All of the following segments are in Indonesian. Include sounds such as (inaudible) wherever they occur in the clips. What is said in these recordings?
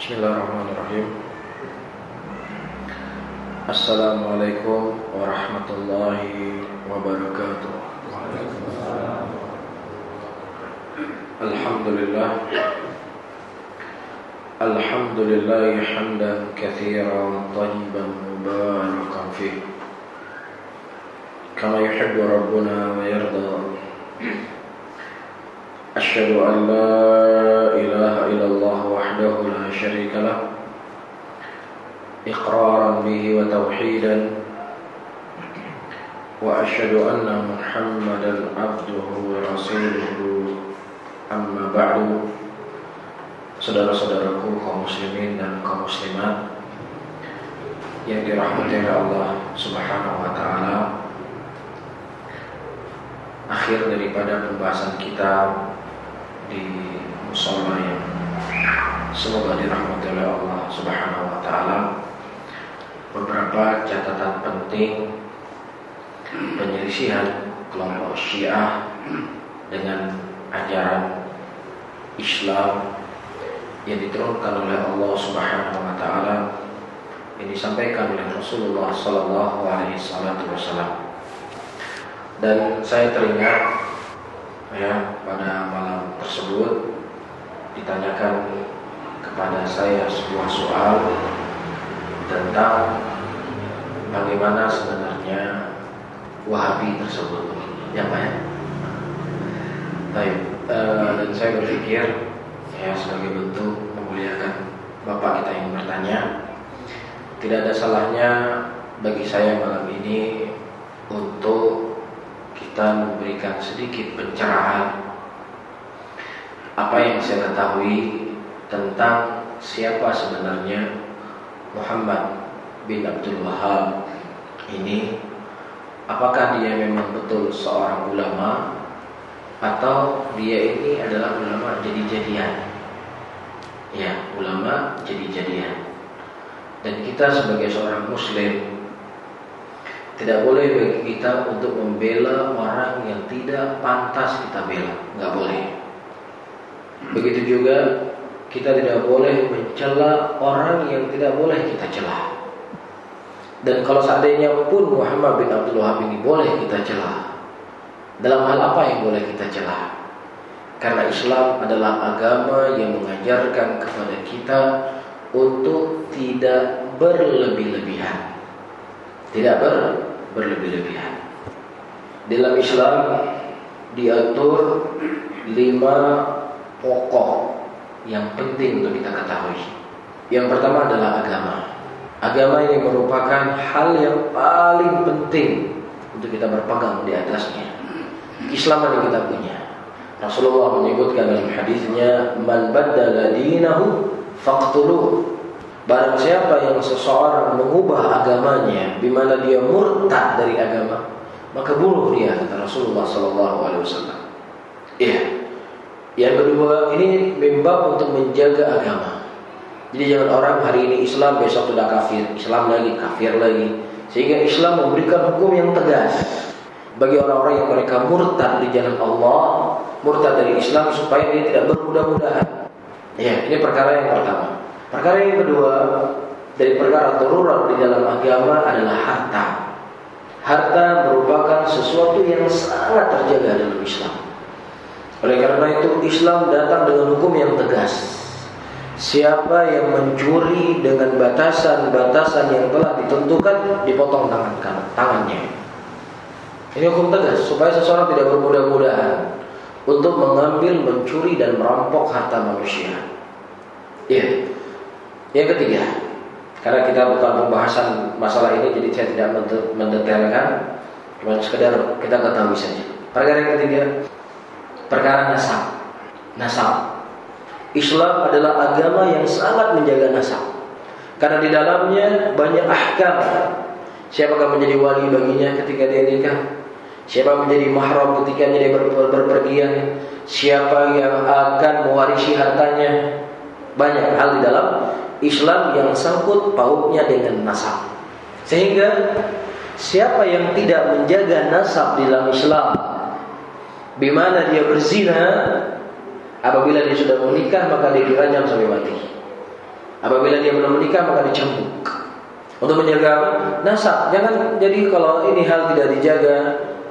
بسم الله الرحمن الرحيم السلام عليكم ورحمة الله وبركاته الحمد لله الحمد لله حمدا كثيرا طيبا مباركا فيه كما يحب ربنا ويرضى أشهد أن لا إله إلا الله وحده لا شريك له إقرارا به وتوحيدا وأشهد أن محمدا عبده ورسوله أما بعد Saudara-saudaraku kaum muslimin dan kaum muslimat yang dirahmati oleh Allah Subhanahu wa taala. Akhir daripada pembahasan kita di musola yang semoga dirahmati oleh Allah Subhanahu wa taala. Beberapa catatan penting penyelisihan kelompok Syiah dengan ajaran Islam yang diturunkan oleh Allah Subhanahu wa taala yang disampaikan oleh Rasulullah sallallahu alaihi wasallam. Dan saya teringat ya pada malam tersebut ditanyakan kepada saya sebuah soal tentang bagaimana sebenarnya Wahabi tersebut. Ya Pak ya? Baik, uh, dan saya berpikir ya sebagai bentuk memuliakan Bapak kita yang bertanya tidak ada salahnya bagi saya malam ini untuk kita memberikan sedikit pencerahan apa yang saya ketahui tentang siapa sebenarnya Muhammad bin Abdul Wahab ini? Apakah dia memang betul seorang ulama atau dia ini adalah ulama jadi-jadian? Ya ulama jadi-jadian. Dan kita sebagai seorang muslim tidak boleh bagi kita untuk membela orang yang tidak pantas kita bela, nggak boleh. Begitu juga kita tidak boleh mencela orang yang tidak boleh kita celah. Dan kalau seandainya pun Muhammad bin Abdul Wahab ini boleh kita celah, dalam hal apa yang boleh kita celah? Karena Islam adalah agama yang mengajarkan kepada kita untuk tidak berlebih-lebihan. Tidak ber berlebih-lebihan. Dalam Islam diatur lima pokok yang penting untuk kita ketahui. Yang pertama adalah agama. Agama ini merupakan hal yang paling penting untuk kita berpegang di atasnya. Islam yang kita punya. Rasulullah menyebutkan dalam hadisnya, "Man baddala dinahu faqtuluh." Barang siapa yang seseorang mengubah agamanya, di mana dia murtad dari agama, maka bunuh dia kata Rasulullah Sallallahu Alaihi Wasallam. Iya. Yang kedua ini membab untuk menjaga agama. Jadi jangan orang hari ini Islam besok sudah kafir, Islam lagi kafir lagi. Sehingga Islam memberikan hukum yang tegas bagi orang-orang yang mereka murtad di jalan Allah, murtad dari Islam supaya dia tidak bermudah-mudahan. Ya, ini perkara yang pertama. Perkara yang kedua dari perkara darurat di dalam agama adalah harta. Harta merupakan sesuatu yang sangat terjaga dalam Islam. Oleh karena itu Islam datang dengan hukum yang tegas. Siapa yang mencuri dengan batasan-batasan yang telah ditentukan dipotong tangan kanan, tangannya. Ini hukum tegas supaya seseorang tidak bermudah-mudahan untuk mengambil, mencuri dan merampok harta manusia. Iya. Yang ketiga, karena kita bukan pembahasan masalah ini, jadi saya tidak mendetailkan, cuma sekedar kita ketahui saja. Perkara yang ketiga, perkara nasab. Nasab. Islam adalah agama yang sangat menjaga nasab. Karena di dalamnya banyak ahkam. Siapakah menjadi wali baginya ketika dia nikah? Siapa menjadi mahram ketika dia ber berpergian? Siapa yang akan mewarisi hartanya? Banyak hal di dalam Islam yang sangkut pautnya dengan nasab. Sehingga siapa yang tidak menjaga nasab di dalam Islam, di mana dia berzina, apabila dia sudah menikah maka dia dirajam sampai mati. Apabila dia belum menikah maka dicambuk. Untuk menjaga? Nasab. Jangan jadi kalau ini hal tidak dijaga,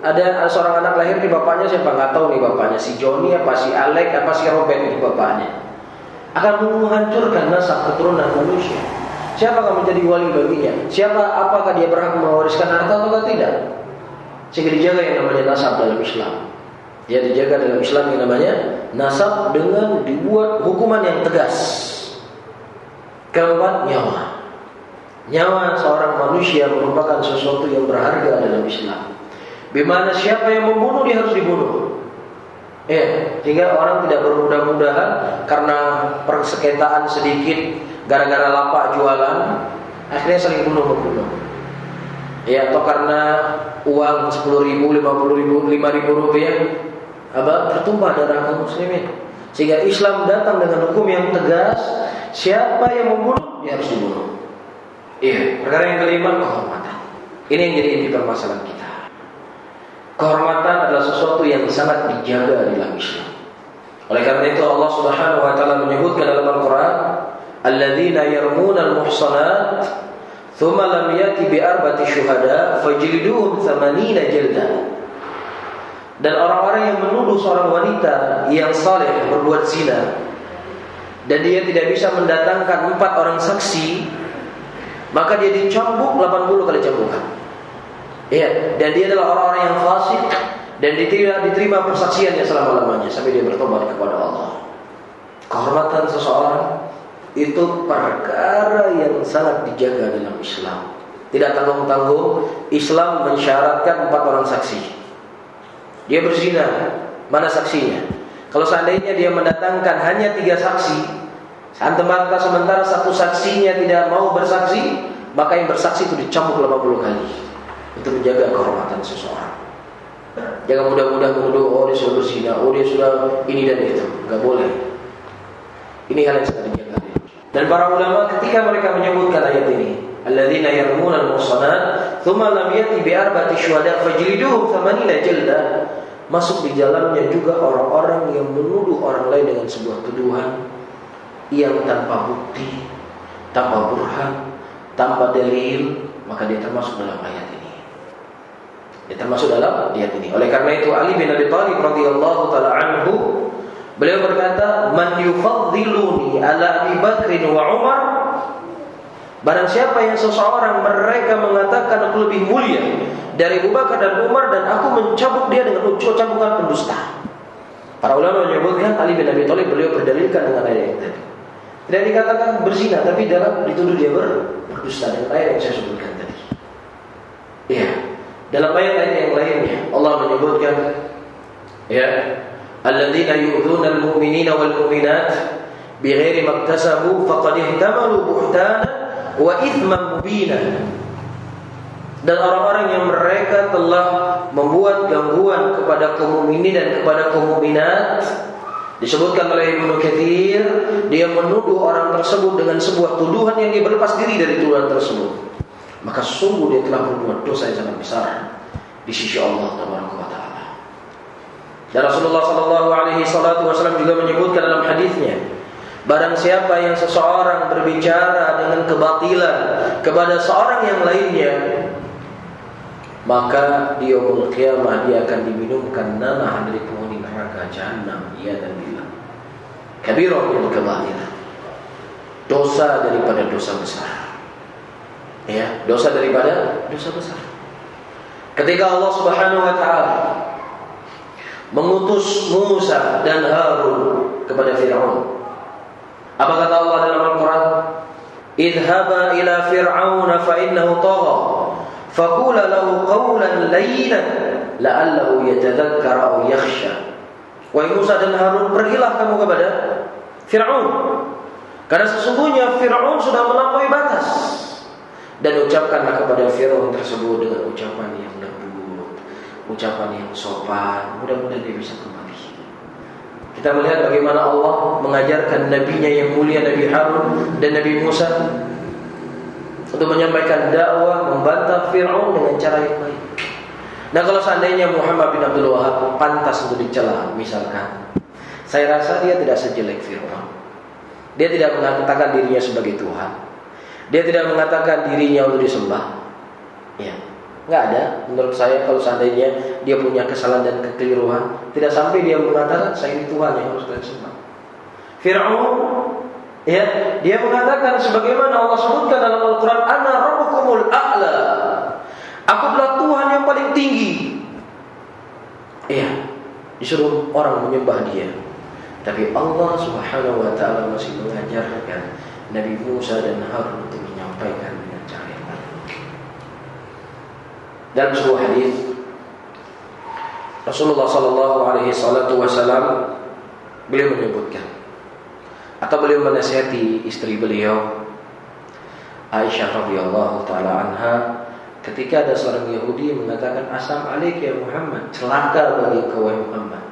ada seorang anak lahir di bapaknya siapa nggak tahu nih bapaknya si Joni apa si Alek apa si Robert ini bapaknya akan menghancurkan nasab keturunan manusia. Siapa akan menjadi wali baginya? Siapa apakah dia berhak mewariskan harta atau tidak? Sehingga dijaga yang namanya nasab dalam Islam. Ya dijaga dalam Islam yang namanya nasab dengan dibuat hukuman yang tegas. Keempat nyawa. Nyawa seorang manusia merupakan sesuatu yang berharga dalam Islam. Bagaimana siapa yang membunuh dia harus dibunuh. Ya, sehingga orang tidak bermudah-mudahan karena persengketaan sedikit gara-gara lapak jualan, akhirnya saling bunuh membunuh. Ya, atau karena uang 10 ribu, 50 ribu, 5 ribu rupiah, apa tertumpah darah kaum muslimin. Sehingga Islam datang dengan hukum yang tegas, siapa yang membunuh dia harus dibunuh. Iya, perkara yang kelima kehormatan. Ini yang jadi inti permasalahan kita. Kehormatan adalah sesuatu yang sangat dijaga dalam Islam. Oleh karena itu Allah Subhanahu wa taala menyebutkan dalam Al-Qur'an, "Alladzina yarmuna al-muhsanat thumma lam yati bi arba'ati syuhada fajliduhum 80 jalda." Dan orang-orang yang menuduh seorang wanita yang saleh berbuat zina dan dia tidak bisa mendatangkan empat orang saksi maka dia dicambuk 80 kali cambukan. Iya, dan dia adalah orang-orang yang fasik dan diterima, diterima persaksiannya selama-lamanya sampai dia bertobat kepada Allah. Kehormatan seseorang itu perkara yang sangat dijaga dalam Islam. Tidak tanggung-tanggung, Islam mensyaratkan empat orang saksi. Dia berzina, mana saksinya? Kalau seandainya dia mendatangkan hanya tiga saksi, Antemata sementara satu saksinya tidak mau bersaksi, maka yang bersaksi itu dicambuk 80 kali untuk menjaga kehormatan seseorang. Jangan mudah-mudah menuduh oh dia sudah berzina, oh dia sudah ini dan itu, nggak boleh. Ini hal yang sangat dijaga. Dan para ulama ketika mereka menyebutkan ayat ini, alladzina yarmuna al-muhsanat lam yati bi arba'ati syuhada fajliduhum thamanina jalda masuk di dalamnya juga orang-orang yang menuduh orang lain dengan sebuah tuduhan yang tanpa bukti, tanpa burhan, tanpa dalil, maka dia termasuk dalam ayat ini. Dia termasuk dalam ayat ini. Oleh karena itu Ali bin Abi Thalib radhiyallahu taala anhu beliau berkata, "Man yufaddiluni ala Abi Bakr wa Umar" Barang siapa yang seseorang mereka mengatakan aku lebih mulia dari Abu Bakar dan Umar dan aku mencabuk dia dengan ucapan pendusta. Para ulama menyebutkan Ali bin Abi Thalib beliau berdalilkan dengan ayat ini. Tidak dikatakan berzina, tapi dalam dituduh dia ber, berdusta dengan ayat yang saya sebutkan tadi. Iya. Dalam ayat-ayat yang lainnya Allah menyebutkan ya, alladzina yu'dzuna al-mu'minina wal mu'minat bighairi maktasabu faqad ihtamalu buhtana wa ithman mubina. Dan orang-orang yang mereka telah membuat gangguan kepada kaum mukminin dan kepada kaum mukminat Disebutkan oleh Ibnu Katsir, dia menuduh orang tersebut dengan sebuah tuduhan yang dia berlepas diri dari tuduhan tersebut. Maka sungguh dia telah berbuat dosa yang sangat besar di sisi Allah Taala. Dan Rasulullah Shallallahu Alaihi Wasallam juga menyebutkan dalam hadisnya, barang siapa yang seseorang berbicara dengan kebatilan kepada seorang yang lainnya, maka di yaumul dia akan diminumkan nanah dari penghuni neraka jahanam ia dan bila. Kabirah min kabair dosa daripada dosa besar. Ya dosa daripada dosa besar. Ketika Allah Subhanahu wa taala mengutus Musa dan Harun kepada Firaun apa kata Allah dalam Al-Qur'an idhaba ila fir'auna fa innahu tagha faqula lahu qawlan layyinan la'allahu yatadhakkara aw yakhsha Wahai Musa dan Harun, pergilah kamu kepada Fir'aun. Karena sesungguhnya Fir'aun sudah melampaui batas. Dan ucapkanlah kepada Fir'aun tersebut dengan ucapan yang lembut, ucapan yang sopan. Mudah-mudahan dia bisa kembali. Kita melihat bagaimana Allah mengajarkan nabinya yang mulia Nabi Harun dan Nabi Musa untuk menyampaikan dakwah membantah Fir'aun dengan cara yang baik. Nah kalau seandainya Muhammad bin Abdul Wahab pantas untuk dicela misalkan, saya rasa dia tidak sejelek Fir'aun. Dia tidak mengatakan dirinya sebagai Tuhan. Dia tidak mengatakan dirinya untuk disembah. Ya, nggak ada. Menurut saya kalau seandainya dia punya kesalahan dan kekeliruan, tidak sampai dia mengatakan saya ini Tuhan yang harus kalian sembah. Fir'aun ya, dia mengatakan sebagaimana Allah sebutkan dalam Al-Qur'an, "Ana rabbukumul a'la." Aku adalah Tuhan yang paling tinggi. Iya, disuruh orang menyembah dia. Tapi Allah Subhanahu wa taala masih mengajarkan Nabi Musa dan Harun untuk menyampaikan dengan cara yang baik. Dalam sebuah hadis Rasulullah sallallahu alaihi wasallam beliau menyebutkan atau beliau menasihati istri beliau Aisyah radhiyallahu taala anha ketika ada seorang Yahudi mengatakan asam alik ya Muhammad celaka bagi kau Muhammad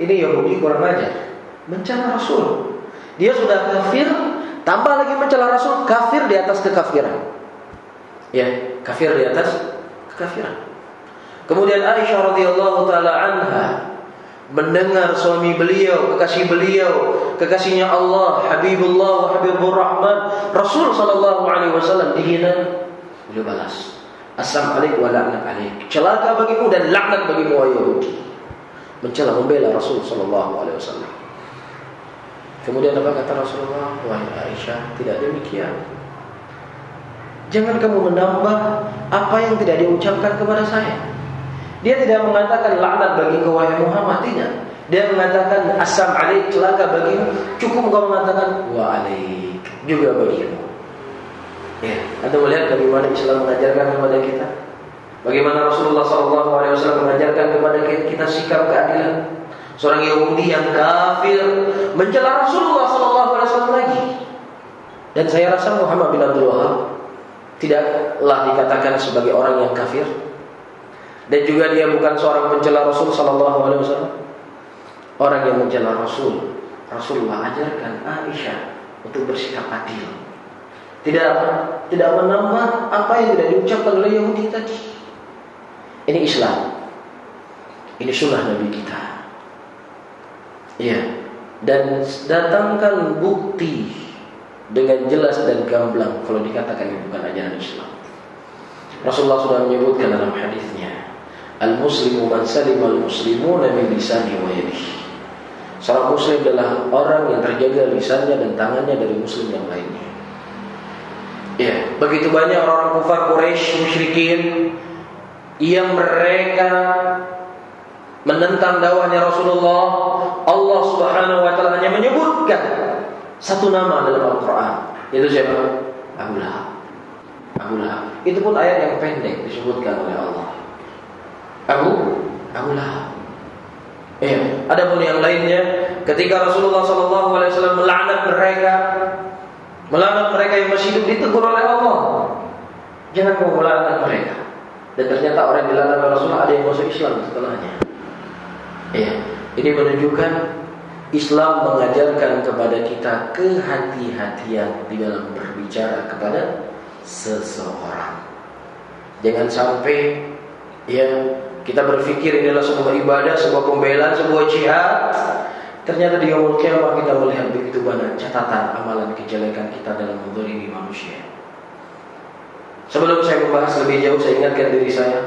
ini Yahudi kurang ajar. Mencela Rasul. Dia sudah kafir, tambah lagi mencela Rasul, kafir di atas kekafiran. Ya, kafir di atas kekafiran. Kemudian Aisyah radhiyallahu taala anha mendengar suami beliau, kekasih beliau, kekasihnya Allah, Habibullah wa Habibur Rahman, Rasul sallallahu alaihi wasallam dihina, beliau balas. Assalamu alaikum wa la'nat alaik. Celaka bagimu dan laknat bagimu wahai Yahudi mencela membela Rasul Shallallahu Alaihi Wasallam. Kemudian apa kata Rasulullah? Wahai Aisyah, tidak demikian. Jangan kamu menambah apa yang tidak diucapkan kepada saya. Dia tidak mengatakan laknat bagi kau wahai Muhammad tidak. Dia mengatakan asam alaik celaka bagimu. Cukup kau mengatakan wa alaik juga bagimu. Ya, Anda melihat bagaimana Islam mengajarkan kepada kita Bagaimana Rasulullah SAW mengajarkan kepada kita sikap keadilan. Seorang Yahudi yang kafir mencela Rasulullah SAW lagi. Dan saya rasa Muhammad bin Abdul Wahab tidaklah dikatakan sebagai orang yang kafir. Dan juga dia bukan seorang pencela Rasul SAW. Orang yang mencela Rasul, Rasulullah ajarkan Aisyah untuk bersikap adil. Tidak tidak menambah apa yang tidak diucapkan oleh Yahudi tadi. Ini Islam. Ini sunnah Nabi kita. Iya. Dan datangkan bukti dengan jelas dan gamblang kalau dikatakan ini bukan ajaran Islam. Rasulullah sudah menyebutkan dalam hadisnya, Al-muslimu man salim al-muslimuna min lisani wa yadihi. Seorang muslim adalah orang yang terjaga lisannya dan tangannya dari muslim yang lainnya. Ya, begitu banyak orang-orang kufar Quraisy musyrikin yang mereka menentang dakwahnya Rasulullah, Allah Subhanahu wa taala hanya menyebutkan satu nama dalam Al-Qur'an, yaitu siapa? Abu Lahab. Abu Lahab. Itu pun ayat yang pendek disebutkan oleh Allah. Abu Abu Lahab. Ya, ada pun yang lainnya ketika Rasulullah Wasallam melaknat mereka, melaknat mereka yang masih hidup ditegur oleh Allah. Jangan kau melaknat mereka. Dan ternyata orang yang dilarang Rasulullah ada yang masuk Islam setelahnya. Ya, ini menunjukkan Islam mengajarkan kepada kita kehati-hatian di dalam berbicara kepada seseorang. Jangan sampai ya kita berpikir ini adalah sebuah ibadah, sebuah pembelaan, sebuah jihad. Ternyata di yaumul kiamah kita melihat begitu banyak catatan amalan kejelekan kita dalam menzalimi manusia. Sebelum saya membahas lebih jauh, saya ingatkan diri saya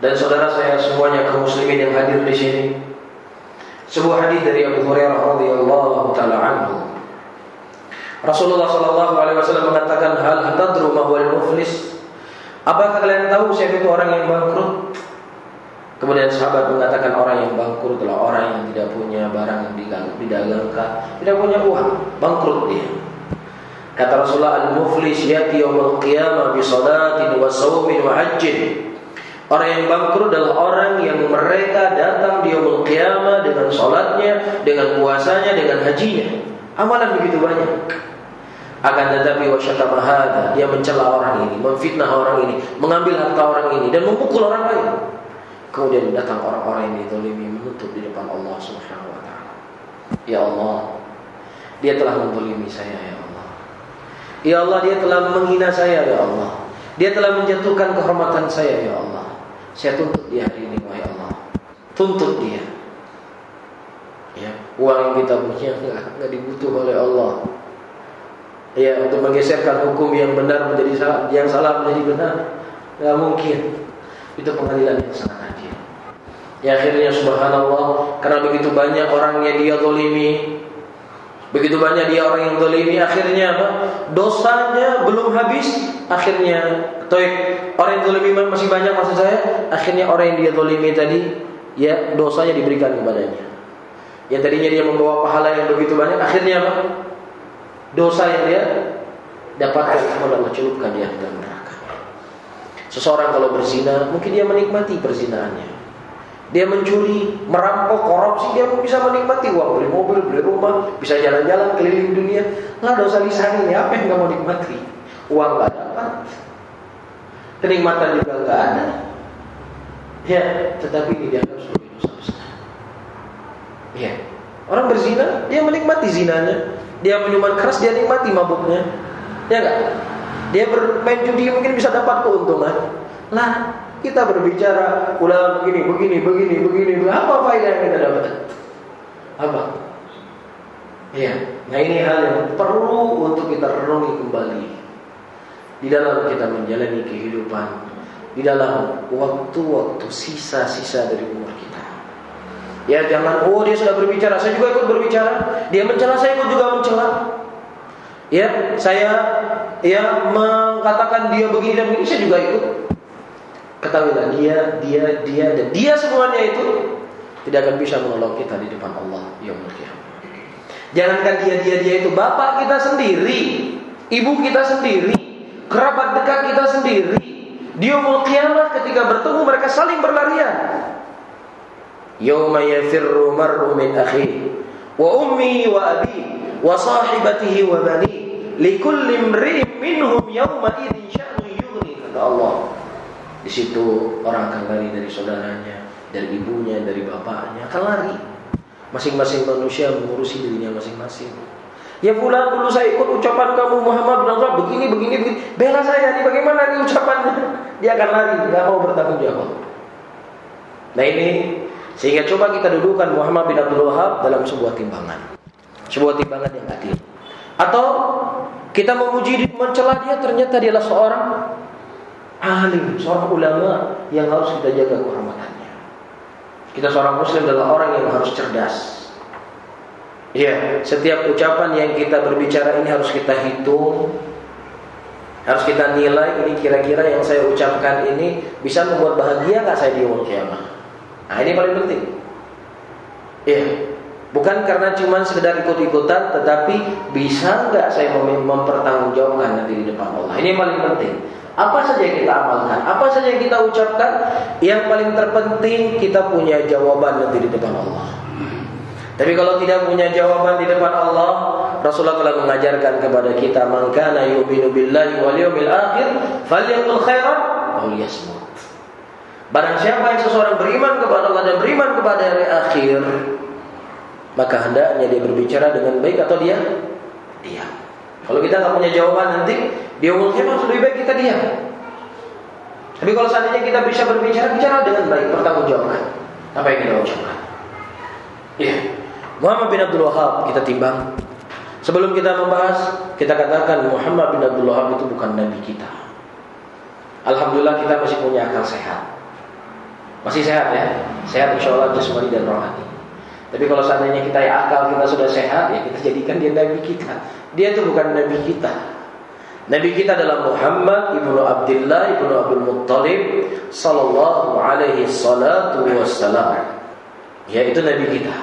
dan saudara saya semuanya kaum muslimin yang hadir di sini. Sebuah hadis dari Abu Hurairah radhiyallahu taala anhu. Rasulullah sallallahu alaihi wasallam mengatakan, "Hal tadru ma huwal muflis?" Apakah kalian tahu siapa itu orang yang bangkrut? Kemudian sahabat mengatakan orang yang bangkrut adalah orang yang tidak punya barang yang didagangkan, tidak punya uang, bangkrut dia. Kata Rasulullah al-muflis yati yaumul qiyamah bi salatin wa saumin wa hajjin. Orang yang bangkrut adalah orang yang mereka datang di yaumul qiyamah dengan salatnya, dengan puasanya, dengan hajinya. Amalan begitu banyak. Akan tetapi wa syatama dia mencela orang ini, memfitnah orang ini, mengambil harta orang ini dan memukul orang lain. Kemudian datang orang-orang yang dizalimi menutup di depan Allah Subhanahu wa taala. Ya Allah, dia telah menzalimi saya ya Allah. Ya Allah dia telah menghina saya ya Allah Dia telah menjatuhkan kehormatan saya ya Allah Saya tuntut dia hari ini wahai Allah Tuntut dia Ya, uang yang kita punya nggak dibutuh oleh Allah. Ya, untuk menggeserkan hukum yang benar menjadi salah, yang salah menjadi benar, nggak mungkin. Itu pengadilan yang sangat adil. Ya akhirnya subhanallah karena begitu banyak orang yang dia tolimi Begitu banyak dia orang yang tolimi Akhirnya apa? Dosanya belum habis Akhirnya toib, Orang yang tolimi masih banyak maksud saya Akhirnya orang yang dia tolimi tadi Ya dosanya diberikan kepadanya Yang tadinya dia membawa pahala yang begitu banyak Akhirnya apa? Dosa yang dia dapatkan Allah celupkan dia dalam neraka Seseorang kalau berzina Mungkin dia menikmati perzinaannya dia mencuri, merampok, korupsi, dia pun bisa menikmati uang, beli mobil, beli rumah, bisa jalan-jalan keliling dunia. Lah dosa lisan ini apa yang nggak mau nikmati? Uang nggak dapat, kenikmatan juga nggak ada. Ya, tetapi ini dianggap sebagai dosa besar. Ya, orang berzina, dia menikmati zinanya. Dia minuman keras, dia nikmati mabuknya. Ya enggak? Dia bermain judi mungkin bisa dapat keuntungan. Lah, kita berbicara ulama begini, begini, begini, begini, apa faedah yang kita dapat? Apa? Iya, nah ini hal yang perlu untuk kita renungi kembali di dalam kita menjalani kehidupan, di dalam waktu-waktu sisa-sisa dari umur kita. Ya jangan, oh dia sudah berbicara, saya juga ikut berbicara. Dia mencela, saya ikut juga mencela. Ya, saya ya mengatakan dia begini dan begini, saya juga ikut. Ketahuilah dia, dia, dia dan dia semuanya itu tidak akan bisa menolong kita di depan Allah yang kiamat. Jangankan dia, dia, dia itu bapak kita sendiri, ibu kita sendiri, kerabat dekat kita sendiri. Di yaumul kiamat ketika bertemu mereka saling berlarian. Yauma yafirru mar'u min akhi wa ummi wa abi wa sahibatihi wa bani likulli imri'in minhum yawma kata Allah. Di situ orang akan lari dari saudaranya, dari ibunya, dari bapaknya, akan lari. Masing-masing manusia mengurusi dirinya masing-masing. Ya bulan dulu saya ikut ucapan kamu Muhammad bin Abdullah begini begini begini. Bela saya nih bagaimana nih ucapannya? (laughs) Dia akan lari, nggak mau bertanggung jawab. Nah ini sehingga coba kita dudukan Muhammad bin Abdul Wahab dalam sebuah timbangan. Sebuah timbangan yang adil. Atau kita memuji mencela dia ternyata dia adalah seorang alim, seorang ulama yang harus kita jaga kehormatannya. Kita seorang muslim adalah orang yang harus cerdas. Ya, setiap ucapan yang kita berbicara ini harus kita hitung. Harus kita nilai ini kira-kira yang saya ucapkan ini bisa membuat bahagia nggak saya di yaumul. Nah, ini paling penting. Ya, bukan karena cuma sekedar ikut-ikutan tetapi bisa nggak saya mempertanggungjawabkan nanti di depan Allah. Ini yang paling penting. Apa saja yang kita amalkan, apa saja yang kita ucapkan, yang paling terpenting kita punya jawaban nanti di depan Allah. Tapi kalau tidak punya jawaban di depan Allah, Rasulullah telah mengajarkan kepada kita, "Man kana yu'minu billahi wal yawmil akhir, falyaqul khairan aw liyasmut." Barang siapa yang seseorang beriman kepada Allah dan beriman kepada hari akhir, maka hendaknya dia berbicara dengan baik atau dia diam. Kalau kita nggak punya jawaban nanti dia umur kiamat lebih baik kita diam. Tapi kalau seandainya kita bisa berbicara, bicara dengan baik, bertanggungjawabkan apa yang kita ucapkan. Iya. Muhammad bin Abdul Wahab kita timbang. Sebelum kita membahas, kita katakan Muhammad bin Abdul Wahab itu bukan nabi kita. Alhamdulillah kita masih punya akal sehat. Masih sehat ya, sehat insya Allah jasmani dan rohani. Tapi kalau seandainya kita ya akal kita sudah sehat, ya kita jadikan dia nabi kita. Dia itu bukan nabi kita. Nabi kita adalah Muhammad ibnu Abdullah ibnu Abdul Muttalib sallallahu alaihi salatu wassalam. Ya itu nabi kita.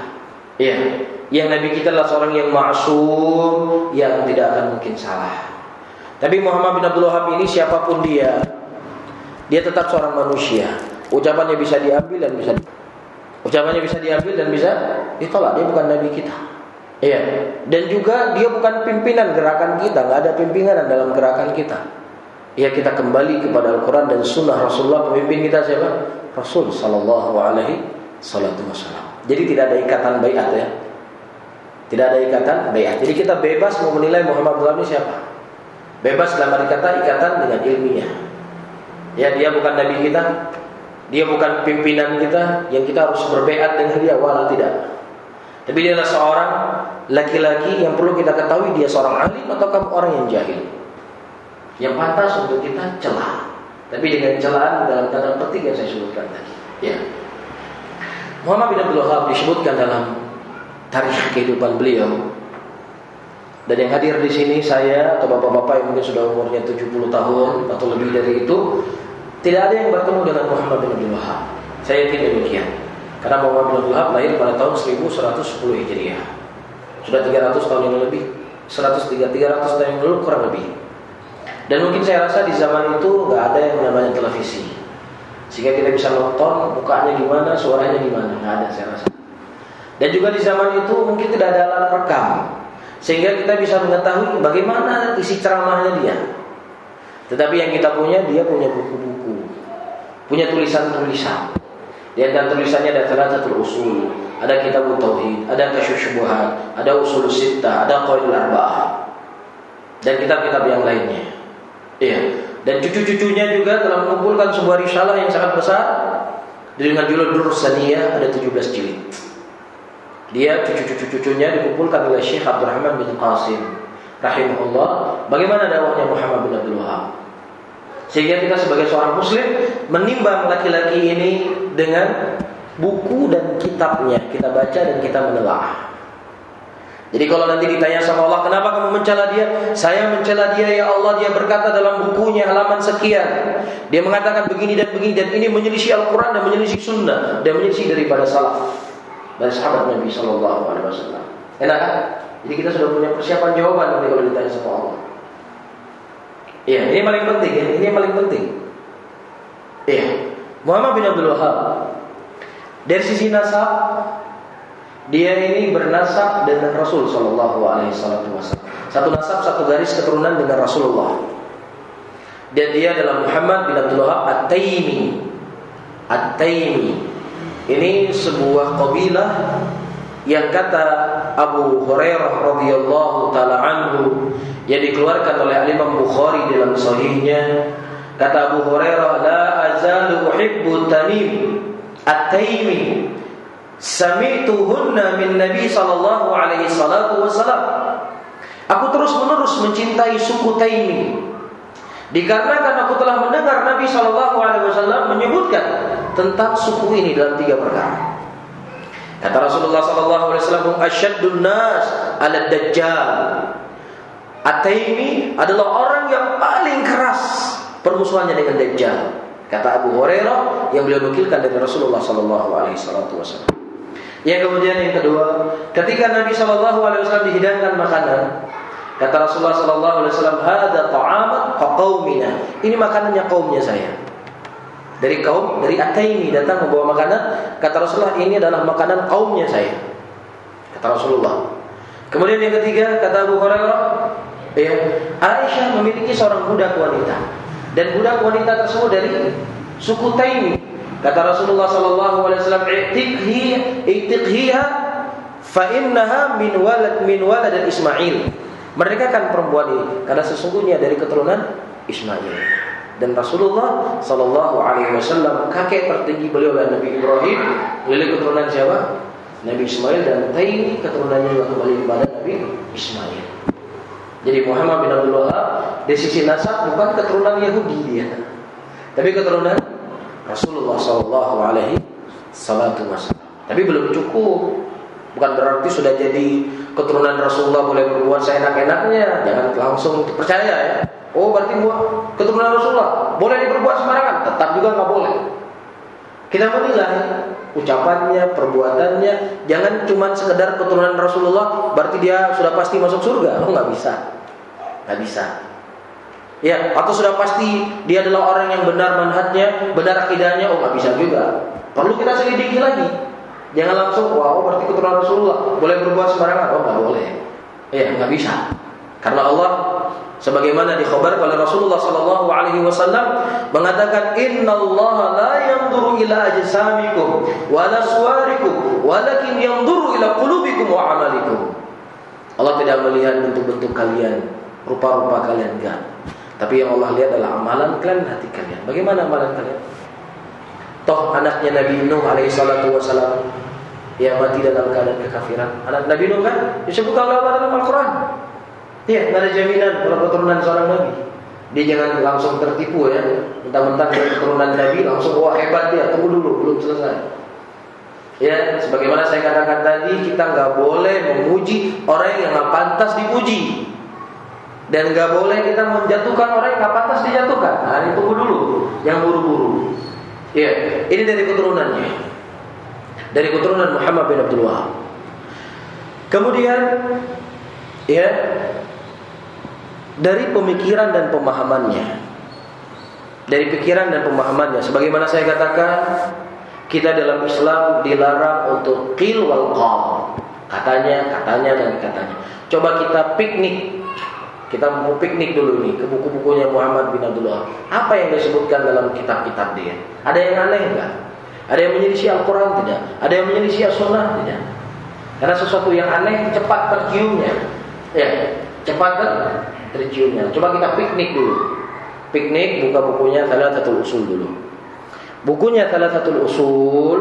Ya, yang nabi kita adalah seorang yang maksum, yang tidak akan mungkin salah. Tapi Muhammad bin Abdul Wahab ini siapa pun dia, dia tetap seorang manusia. Ucapannya bisa diambil dan bisa ucapannya bisa diambil dan bisa ditolak. Dia bukan nabi kita. Iya. Dan juga dia bukan pimpinan gerakan kita, nggak ada pimpinan dalam gerakan kita. Ya kita kembali kepada Al-Quran dan Sunnah Rasulullah pemimpin kita siapa? Rasul Sallallahu Alaihi Wasallam. Jadi tidak ada ikatan bayat ya. Tidak ada ikatan bayat. Jadi kita bebas mau menilai Muhammad Abdullah ini siapa. Bebas dalam kata ikatan dengan ilmiah. Ya dia bukan nabi kita, dia bukan pimpinan kita yang kita harus berbeat dengan dia wala tidak. Tapi dia adalah seorang laki-laki yang perlu kita ketahui dia seorang alim atau orang yang jahil. Yang pantas untuk kita celah. Tapi dengan celaan dalam tanda petik yang saya sebutkan tadi. Ya. Muhammad bin Abdul Wahab disebutkan dalam tarikh kehidupan beliau. Dan yang hadir di sini saya atau bapak-bapak yang mungkin sudah umurnya 70 tahun atau lebih dari itu tidak ada yang bertemu dengan Muhammad bin Abdul Wahab. Saya yakin demikian. Karena Muhammad bin Abdul Wahab lahir pada tahun 1110 Hijriah. Sudah 300 tahun yang lebih, 103 300 tahun yang lalu kurang lebih. Dan mungkin saya rasa di zaman itu nggak ada yang namanya televisi. Sehingga kita bisa nonton mukanya gimana, suaranya gimana, nggak ada saya rasa. Dan juga di zaman itu mungkin tidak ada alat rekam, sehingga kita bisa mengetahui bagaimana isi ceramahnya dia. Tetapi yang kita punya, dia punya buku-buku, punya tulisan-tulisan. Di antara tulisannya ada Thalathatul Usul, ada Kitab Tauhid, ada Kasyuf ada Usul Sittah, ada Qaidul Arba'ah. Dan kitab-kitab yang lainnya. Iya. Dan cucu-cucunya juga telah mengumpulkan sebuah risalah yang sangat besar dengan judul Dursaniyah ada 17 jilid. Dia cucu-cucu-cucunya dikumpulkan oleh Syekh Abdurrahman bin Qasim rahimahullah. Bagaimana dakwahnya Muhammad bin Abdul Wahab? Sehingga kita sebagai seorang muslim menimbang laki-laki ini dengan buku dan kitabnya kita baca dan kita menelaah. Jadi kalau nanti ditanya sama Allah, kenapa kamu mencela dia? Saya mencela dia ya Allah, dia berkata dalam bukunya halaman sekian. Dia mengatakan begini dan begini dan ini menyelisih Al-Quran dan menyelisih Sunnah dan menyelisih daripada salaf dari sahabat Nabi Shallallahu Alaihi Wasallam. Enak kan? Jadi kita sudah punya persiapan jawaban nanti kalau ditanya sama Allah. Iya, ini paling penting. Ya. Ini yang paling penting. Iya. Muhammad bin Abdul Wahab dari sisi nasab dia ini bernasab dengan Rasul Shallallahu Alaihi Wasallam. Satu nasab, satu garis keturunan dengan Rasulullah. Dan dia adalah Muhammad bin Abdul Wahab At-Taimi. At-Taimi. Ini sebuah kabilah yang kata Abu Hurairah radhiyallahu taala anhu yang dikeluarkan oleh Imam Bukhari dalam sahihnya kata Abu Hurairah la azalu uhibbu Tamim At-Taimi Sami'tuhunna min Nabi sallallahu alaihi salatu wasalam. Aku terus-menerus mencintai suku Taimi. Dikarenakan aku telah mendengar Nabi sallallahu alaihi wasallam menyebutkan tentang suku ini dalam tiga perkara. Kata Rasulullah sallallahu alaihi wasallam, "Asyaddun nas 'ala dajjal." At-Taimi adalah orang yang paling keras permusuhannya dengan Dajjal. Kata Abu Hurairah yang beliau nukilkan dari Rasulullah sallallahu alaihi wasallam. Yang kemudian yang kedua, ketika Nabi Shallallahu Alaihi Wasallam dihidangkan makanan, kata Rasulullah Shallallahu Alaihi Wasallam, "Hada ta'amat qaumina." Ini makanannya kaumnya saya. Dari kaum dari Ataimi datang membawa makanan, kata Rasulullah ini adalah makanan kaumnya saya. Kata Rasulullah. Kemudian yang ketiga kata Abu Hurairah, ya, Aisyah memiliki seorang budak wanita dan budak wanita tersebut dari suku Taimi Kata Rasulullah sallallahu alaihi wasallam, "I'tiqhi i'tiqhiha fa innaha min walad min walad Ismail." Mereka kan perempuan ini karena sesungguhnya dari keturunan Ismail. Dan Rasulullah sallallahu alaihi wasallam kakek tertinggi beliau adalah Nabi Ibrahim, beliau keturunan siapa? Nabi Ismail dan Taimi keturunannya juga kembali kepada Nabi Ismail. Jadi Muhammad bin Abdul Wahab dari sisi nasab bukan keturunan Yahudi dia, tapi keturunan Rasulullah Shallallahu Alaihi Wasallam. Tapi belum cukup. Bukan berarti sudah jadi keturunan Rasulullah boleh berbuat seenak-enaknya. Jangan langsung percaya ya. Oh berarti buat keturunan Rasulullah boleh diperbuat sembarangan. Tetap juga nggak boleh. Kita menilai ucapannya, perbuatannya. Jangan cuma sekedar keturunan Rasulullah berarti dia sudah pasti masuk surga. Oh nggak bisa, nggak bisa. Ya, atau sudah pasti dia adalah orang yang benar manhatnya, benar akidahnya, oh nggak bisa juga. Perlu kita selidiki lagi. Jangan langsung, wah, oh, berarti keturunan Rasulullah boleh berbuat sembarangan, oh nggak boleh. Ya, nggak bisa. Karena Allah sebagaimana dikhabar oleh Rasulullah sallallahu alaihi wasallam mengatakan innallaha la yanzuru ila ajsamikum wala suwarikum walakin yanzuru ila qulubikum wa amalikum. Allah tidak melihat bentuk-bentuk kalian, rupa-rupa kalian enggak. Tapi yang Allah lihat adalah amalan kalian hati kalian. Bagaimana amalan kalian? Anaknya Nabi Nuh alaihi salatu wasalam yang mati dalam keadaan kekafiran. Anak Nabi Nuh kan disebutkan Allah dalam Al-Quran. Iya, nggak ada jaminan kalau keturunan seorang Nabi. Dia jangan langsung tertipu ya, mentang-mentang dari keturunan Nabi langsung wah hebat dia. Tunggu dulu, belum selesai. Ya, sebagaimana saya katakan tadi, kita nggak boleh memuji orang yang nggak pantas dipuji, dan nggak boleh kita menjatuhkan orang yang nggak pantas dijatuhkan. Nah, tunggu dulu, yang buru-buru. Ya, ini dari keturunannya dari keturunan Muhammad bin Abdul Wahab. Kemudian ya dari pemikiran dan pemahamannya. Dari pikiran dan pemahamannya sebagaimana saya katakan kita dalam Islam dilarang untuk qil wal qal. Katanya, katanya dan katanya. Coba kita piknik kita mau piknik dulu nih ke buku-bukunya Muhammad bin Abdullah. Apa yang disebutkan dalam kitab-kitab dia? Ada yang aneh enggak? Ada yang menyelisih Al-Quran tidak? Ada yang menyelisih As-Sunnah tidak? Karena sesuatu yang aneh cepat terciumnya. Ya, cepat terciumnya. Coba kita piknik dulu. Piknik buka bukunya salah satu usul dulu. Bukunya salah satu usul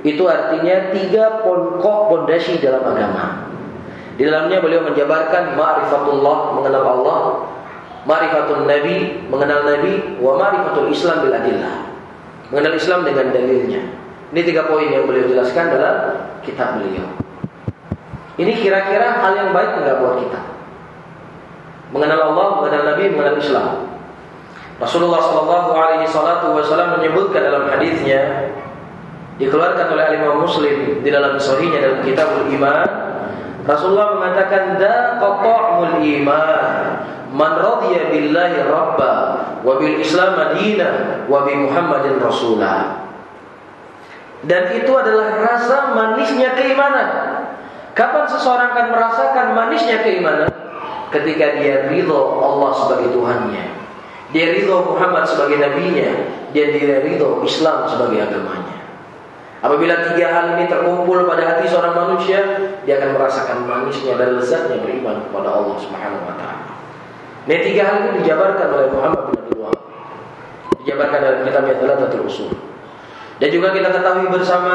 itu artinya tiga pokok pondasi dalam agama. Di dalamnya beliau menjabarkan ma'rifatullah mengenal Allah, ma'rifatul nabi mengenal nabi, wa ma'rifatul Islam bil adillah mengenal Islam dengan dalilnya. Ini tiga poin yang beliau jelaskan dalam kitab beliau. Ini kira-kira hal yang baik enggak buat kita? Mengenal Allah, mengenal Nabi, mengenal Islam. Rasulullah Shallallahu Alaihi Wasallam menyebutkan dalam hadisnya dikeluarkan oleh Imam Muslim di dalam sahihnya dalam kitab Iman Rasulullah mengatakan da qata'mul iman. Man radiya billahi rabba wa bil islam madina wa bi muhammadin rasulah. Dan itu adalah rasa manisnya keimanan. Kapan seseorang akan merasakan manisnya keimanan? Ketika dia ridho Allah sebagai Tuhannya. Dia ridho Muhammad sebagai nabinya. Dia dia ridho Islam sebagai agamanya. Apabila tiga hal ini terkumpul pada hati seorang manusia dia akan merasakan manisnya dan lezatnya beriman kepada Allah Subhanahu wa taala ini tiga hal ini dijabarkan oleh Muhammad bin Abdul Wahab. Dijabarkan dalam kitabnya Thalathatul Usul. Dan juga kita ketahui bersama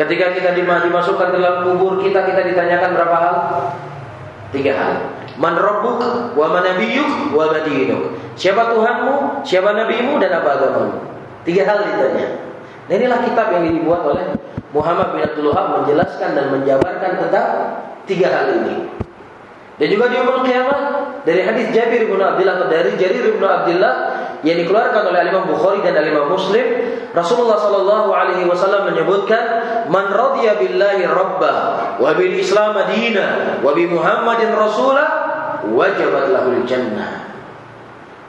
ketika kita dimasukkan ke dalam kubur kita kita ditanyakan berapa hal? Tiga hal. Man rabbuk wa man nabiyyuk wa madinuk. Siapa Tuhanmu, siapa nabimu dan apa agamamu? Tiga hal ditanya. Nah inilah kitab yang dibuat oleh Muhammad bin Abdul Wahab menjelaskan dan menjabarkan tentang tiga hal ini. Dan juga di umur kiamat dari hadis Jabir bin Abdullah atau dari Jarir bin Abdullah yang dikeluarkan oleh Imam Bukhari dan Imam Muslim, Rasulullah sallallahu alaihi wasallam menyebutkan, "Man radiya billahi rabba wa bil Islam madina wa bi Muhammadin rasulah, wajabat lahul jannah."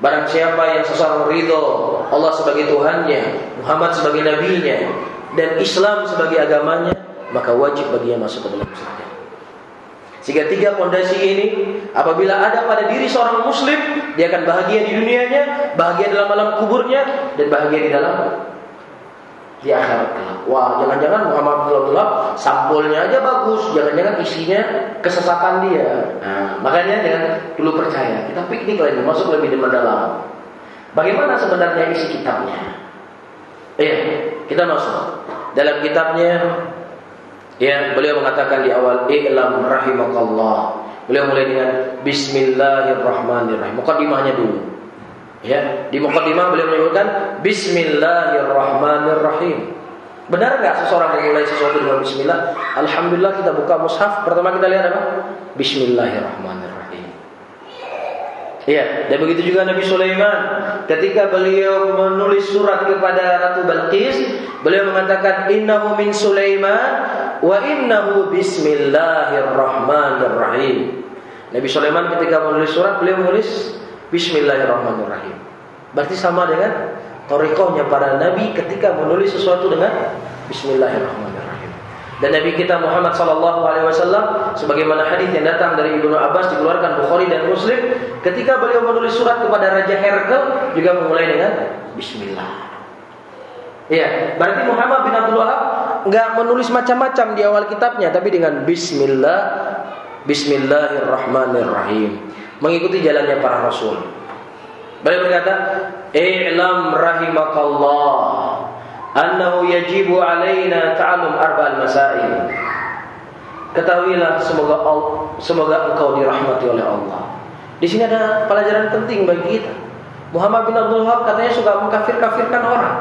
Barang siapa yang seseorang ridho Allah sebagai Tuhannya, Muhammad sebagai nabinya, dan Islam sebagai agamanya, maka wajib baginya masuk ke dalam surga. Sehingga tiga pondasi ini apabila ada pada diri seorang muslim, dia akan bahagia di dunianya, bahagia dalam alam kuburnya dan bahagia di dalam di akhirat kelak. Wah, jangan-jangan Muhammad Abdullah sampulnya aja bagus, jangan-jangan isinya kesesatan dia. Nah, makanya jangan dulu percaya. Kita piknik lagi, masuk lebih dalam. Bagaimana sebenarnya isi kitabnya? Iya, kita masuk. Dalam kitabnya Ya, beliau mengatakan di awal i'lam rahimakallah. Beliau mulai dengan bismillahirrahmanirrahim. Mukadimahnya dulu. Ya, di mukadimah beliau menyebutkan bismillahirrahmanirrahim. Benar nggak seseorang memulai sesuatu dengan bismillah? Alhamdulillah kita buka mushaf, pertama kita lihat apa? Bismillahirrahmanirrahim. Ya, dan begitu juga Nabi Sulaiman ketika beliau menulis surat kepada Ratu Balqis, beliau mengatakan innahu min Sulaiman wa innahu bismillahirrahmanirrahim. Nabi Sulaiman ketika menulis surat beliau menulis bismillahirrahmanirrahim. Berarti sama dengan torikohnya para nabi ketika menulis sesuatu dengan bismillahirrahmanirrahim. Dan Nabi kita Muhammad wasallam sebagaimana hadis yang datang dari Ibnu Abbas dikeluarkan Bukhari dan Muslim ketika beliau menulis surat kepada Raja Herkel juga memulai dengan bismillah. Ya, berarti Muhammad bin Abdul Wahab nggak menulis macam-macam di awal kitabnya, tapi dengan Bismillah, Bismillahirrahmanirrahim, mengikuti jalannya para Rasul. Beliau berkata, "I'lam rahimakallah annahu yajibu alaina ta'allum arba'al masail. Ketahuilah semoga semoga engkau dirahmati oleh Allah. Di sini ada pelajaran penting bagi kita. Muhammad bin Abdul Wahab katanya suka mengkafir-kafirkan orang.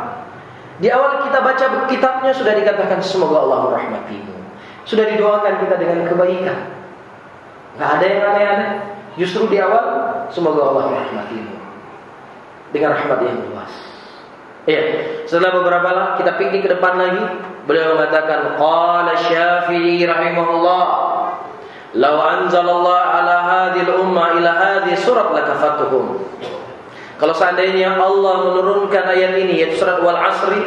Di awal kita baca kitabnya sudah dikatakan semoga Allah merahmatimu. Sudah didoakan kita dengan kebaikan. Gak ada yang aneh-aneh. Justru di awal semoga Allah merahmatimu dengan rahmat yang luas. Iya. Setelah beberapa lah kita pikir ke depan lagi, beliau mengatakan qala Syafi'i rahimahullah Law anzalallah ala hadhil umma ila hadhi surat lakafatuhum. Kalau seandainya Allah menurunkan ayat ini yaitu surat wal asri,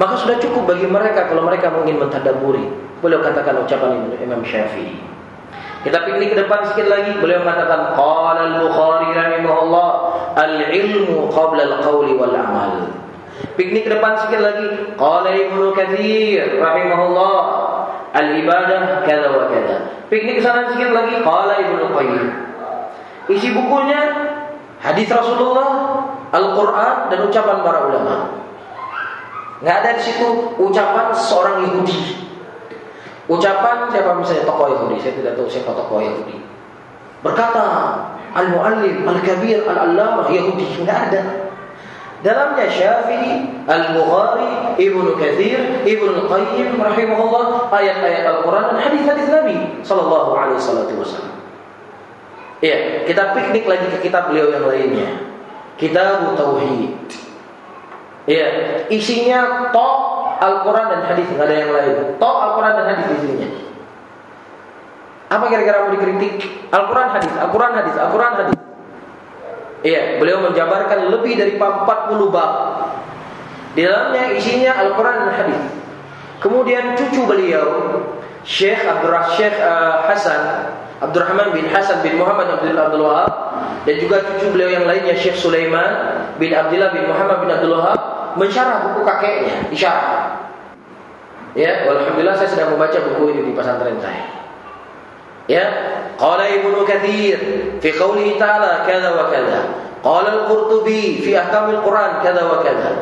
maka sudah cukup bagi mereka kalau mereka ingin mentadaburi. Beliau katakan ucapan Imam Syafi'i. Kita pikir ke depan sedikit lagi, beliau mengatakan qala al-Bukhari rahimahullah al-ilmu qabla al-qawli wal amal. Piknik ke depan sedikit lagi. Qala Ibnu Katsir rahimahullah al-ibadah kada wa kada. Piknik ke sana sedikit lagi. Qala Ibnu Qayyim. Isi bukunya hadis Rasulullah, Al-Qur'an dan ucapan para ulama. Nggak ada di situ ucapan seorang Yahudi. Ucapan siapa misalnya tokoh Yahudi, saya tidak tahu siapa tokoh Yahudi. Berkata Al-Muallim, Al-Kabir, Al-Allamah Yahudi, nggak ada. Dalamnya Syafi'i, Al-Bukhari, Ibnu Katsir, Ibnu Qayyim rahimahullah, ayat-ayat Al-Qur'an dan hadis-hadis Nabi sallallahu alaihi wasallam. Ya, kita piknik lagi ke kitab beliau yang lainnya. Kitab Tauhid. Ya, isinya tok Al-Quran dan hadis, nggak ada yang lain. Tok Al-Quran dan hadis isinya. Apa kira-kira mau dikritik? Al-Quran hadis, Al-Quran hadis, Al-Quran hadis. Iya, beliau menjabarkan lebih dari 40 bab. Di dalamnya isinya Al-Quran dan hadis. Kemudian cucu beliau, Syekh Abdul Syekh uh, Hasan Abdurrahman bin Hasan bin Muhammad bin Abdul Wahab dan juga cucu beliau yang lainnya Syekh Sulaiman bin Abdullah bin Muhammad bin Abdul Wahab mensyarah buku kakeknya, isyarah. Ya, alhamdulillah saya sedang membaca buku ini di pesantren saya. Ya, qala Ibnu Katsir fi qoulihi ta'ala kadza wa kadza. Qala Al-Qurtubi fi ahkamil Quran kadza wa kadza.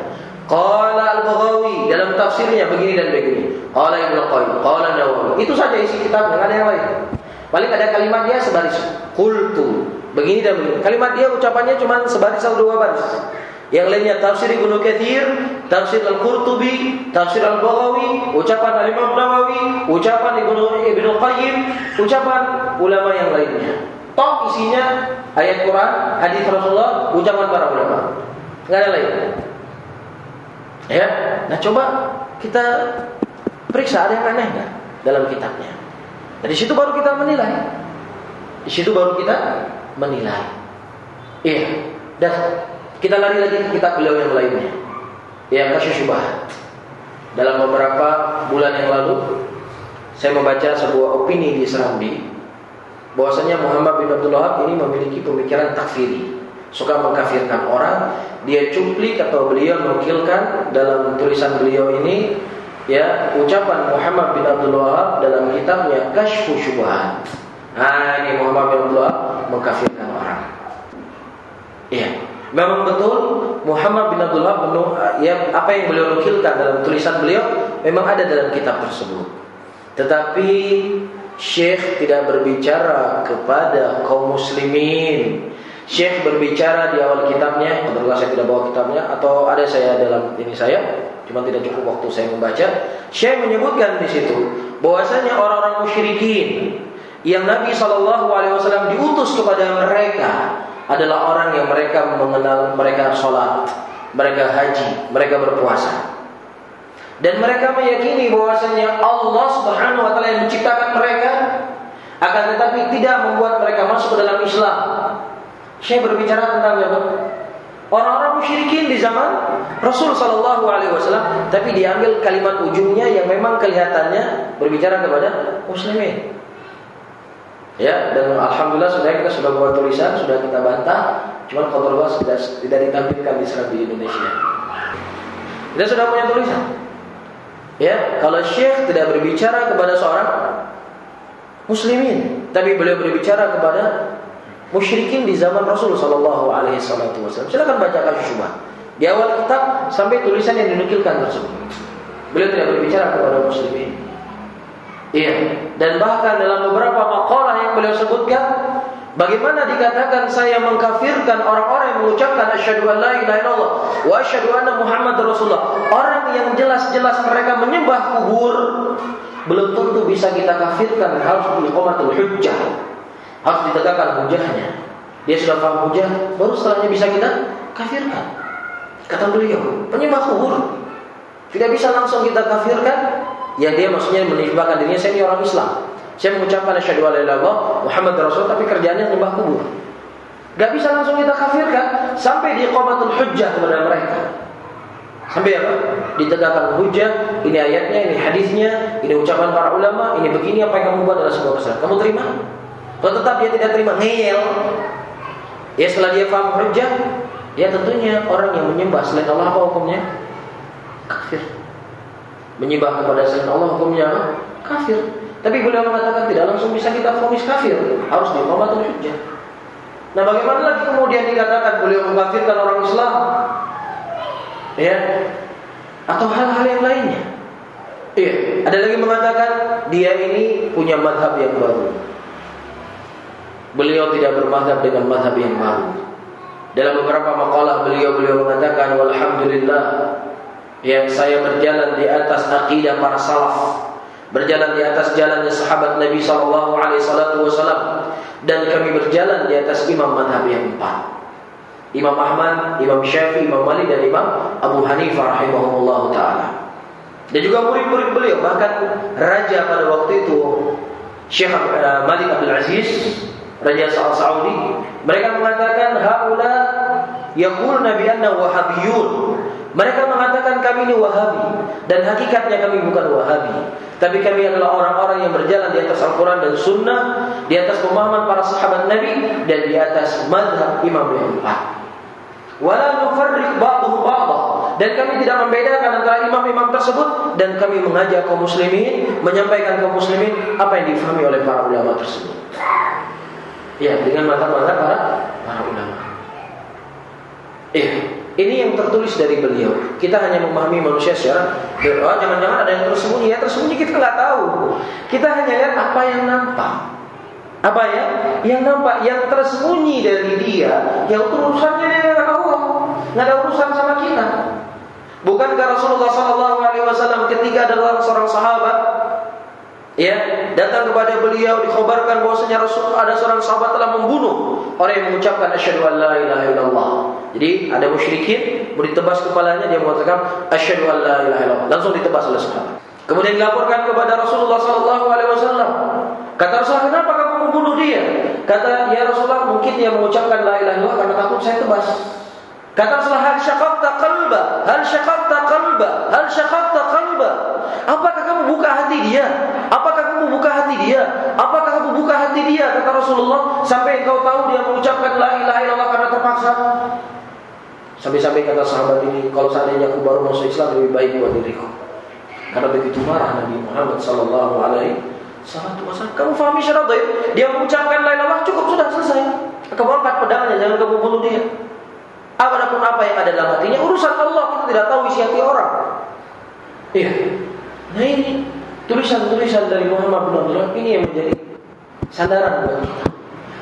Qala Al-Baghawi dalam tafsirnya begini dan begini. Qala Ibnu Qayyim, qala Nawawi. Itu saja isi kitab, enggak ada yang lain. Paling ada kalimat dia sebaris. Qultu. Begini dan begini. Kalimat dia ucapannya cuma sebaris atau dua baris. Yang lainnya tafsir Ibnu Katsir, tafsir Al-Qurtubi, tafsir Al-Baghawi, ucapan Al-Imam Nawawi, ucapan Ibnu Ibnu Qayyim, ucapan ulama yang lainnya. Toh isinya ayat Quran, hadis Rasulullah, ucapan para ulama. Enggak ada lain. Ya, nah coba kita periksa ada yang aneh nggak dalam kitabnya. Dari situ baru kita menilai. Di situ baru kita menilai. Iya. Dan kita lari lagi ke kitab beliau yang lainnya. Yang kasus syubhat. Dalam beberapa bulan yang lalu saya membaca sebuah opini di Serambi bahwasanya Muhammad bin Abdul Wahab ini memiliki pemikiran takfiri, suka mengkafirkan orang. Dia cuplik atau beliau menukilkan dalam tulisan beliau ini ya ucapan Muhammad bin Abdul Wahab dalam kitabnya Kashfu Syubhat. Nah, ini Muhammad bin Abdul Wahab mengkafirkan orang. Iya. Memang betul Muhammad bin Abdullah penuh ya apa yang beliau nukilkan dalam tulisan beliau memang ada dalam kitab tersebut. Tetapi Syekh tidak berbicara kepada kaum muslimin. Syekh berbicara di awal kitabnya, kebetulan saya tidak bawa kitabnya atau ada saya dalam ini saya, cuma tidak cukup waktu saya membaca. Syekh menyebutkan di situ bahwasanya orang-orang musyrikin yang Nabi Shallallahu Alaihi Wasallam diutus kepada mereka adalah orang yang mereka mengenal mereka sholat, mereka haji, mereka berpuasa. Dan mereka meyakini bahwasanya Allah Subhanahu wa taala yang menciptakan mereka akan tetapi tidak membuat mereka masuk ke dalam Islam. Saya berbicara tentang apa? Orang-orang musyrikin di zaman Rasul Shallallahu Alaihi Wasallam, tapi diambil kalimat ujungnya yang memang kelihatannya berbicara kepada muslimin. Ya, dan alhamdulillah sudah kita sudah buat tulisan, sudah kita bantah, cuma khotbah sudah tidak ditampilkan di serat di Indonesia. Kita sudah punya tulisan. Ya, kalau Syekh tidak berbicara kepada seorang muslimin, tapi beliau berbicara kepada musyrikin di zaman Rasul sallallahu alaihi wasallam. Silakan baca kasus syubhat. Di awal kitab sampai tulisan yang dinukilkan tersebut. Beliau tidak berbicara kepada muslimin. Iya, dan bahkan dalam beberapa makalah yang beliau sebutkan Bagaimana dikatakan saya mengkafirkan orang-orang yang mengucapkan asyhadu an la ilaha illallah wa asyhadu anna Muhammad Rasulullah. Orang yang jelas-jelas mereka menyembah kubur belum tentu bisa kita kafirkan harus iqamatul hujjah. Harus ditegakkan hujahnya. Dia sudah paham hujah, baru setelahnya bisa kita kafirkan. Kata beliau, penyembah kubur tidak bisa langsung kita kafirkan. Ya dia maksudnya menisbahkan dirinya saya ini orang Islam. Saya mengucapkan asyhadu an la ilaha Muhammad Rasul tapi kerjanya menyembah kubur. Gak bisa langsung kita kafirkan sampai di qamatul hujjah kepada mereka. Sampai apa? Ditegakkan hujjah, ini ayatnya, ini hadisnya, ini ucapan para ulama, ini begini apa yang kamu buat adalah sebuah kesalahan. Kamu terima? Kalau tetap dia tidak terima, ngeyel. Ya setelah dia paham hujjah, ya tentunya orang yang menyembah selain Allah apa hukumnya? Kafir. Menyembah kepada selain Allah hukumnya Kafir. Tapi beliau mengatakan tidak langsung bisa kita fonis kafir, harus diqamatul hujjah. Nah, bagaimana lagi kemudian dikatakan beliau mengkafirkan orang Islam? Ya. Atau hal-hal yang lainnya. Iya, ada lagi mengatakan dia ini punya madhab yang baru. Beliau tidak bermadhab dengan madhab yang baru. Dalam beberapa makalah beliau beliau mengatakan walhamdulillah yang saya berjalan di atas akidah para salaf berjalan di atas jalannya sahabat Nabi sallallahu alaihi wasallam dan kami berjalan di atas imam madhab yang empat. Imam Ahmad, Imam Syafi'i, Imam Malik dan Imam Abu Hanifah rahimahumullah taala. Dan juga murid-murid beliau bahkan raja pada waktu itu Syekh uh, Malik Abdul Aziz Raja Saudi mereka mengatakan haula yaqul nabi anna wahabiyun mereka mengatakan kami ini wahabi dan hakikatnya kami bukan wahabi tapi kami adalah orang-orang yang berjalan di atas Al-Quran dan Sunnah, di atas pemahaman para sahabat Nabi, dan di atas madhab Imam empat. Wala nufarriq ba'dah. Dan kami tidak membedakan antara imam-imam tersebut dan kami mengajak kaum muslimin menyampaikan kaum muslimin apa yang difahami oleh para ulama tersebut. Ya, dengan mata-mata para para ulama. Eh, ini yang tertulis dari beliau. Kita hanya memahami manusia secara oh, jangan-jangan ada yang tersembunyi. Ya tersembunyi kita nggak tahu. Kita hanya lihat apa yang nampak. Apa ya? Yang nampak, yang tersembunyi dari dia, yang urusannya dengan Allah, nggak ada urusan sama kita. Bukankah Rasulullah Sallallahu Alaihi Wasallam ketika adalah seorang sahabat ya datang kepada beliau dikhabarkan bahwasanya Rasul ada seorang sahabat telah membunuh orang yang mengucapkan asyhadu an la ilaha illallah. Jadi ada musyrikin mau ditebas kepalanya dia mengatakan asyhadu an la ilaha illallah. Langsung ditebas oleh sahabat. Kemudian dilaporkan kepada Rasulullah sallallahu alaihi wasallam. Kata Rasulullah, "Kenapa kamu membunuh dia?" Kata, "Ya Rasulullah, mungkin dia mengucapkan la ilaha illallah karena takut saya tebas." Kata Rasulullah, "Hal syaqaqta qalba? Hal syaqaqta qalba? Hal syaqaqta qalba?" Apakah kamu buka hati dia? Apakah kamu buka hati dia? Apakah kamu buka hati dia? Kata Rasulullah, sampai engkau tahu dia mengucapkan la ilaha illallah karena terpaksa. Sampai-sampai kata sahabat ini, kalau seandainya aku baru masuk Islam lebih baik buat diriku. Karena begitu marah Nabi Muhammad sallallahu alaihi wasallam. Kamu fahami syarat Dia mengucapkan la ilaha cukup sudah selesai. Kamu angkat pedangnya, jangan kamu bunuh dia. Apa pun apa yang ada dalam hatinya urusan Allah kita tidak tahu isi hati orang. Iya. Nah ini tulisan-tulisan dari Muhammad bin Abdullah ini yang menjadi sandaran buat kita.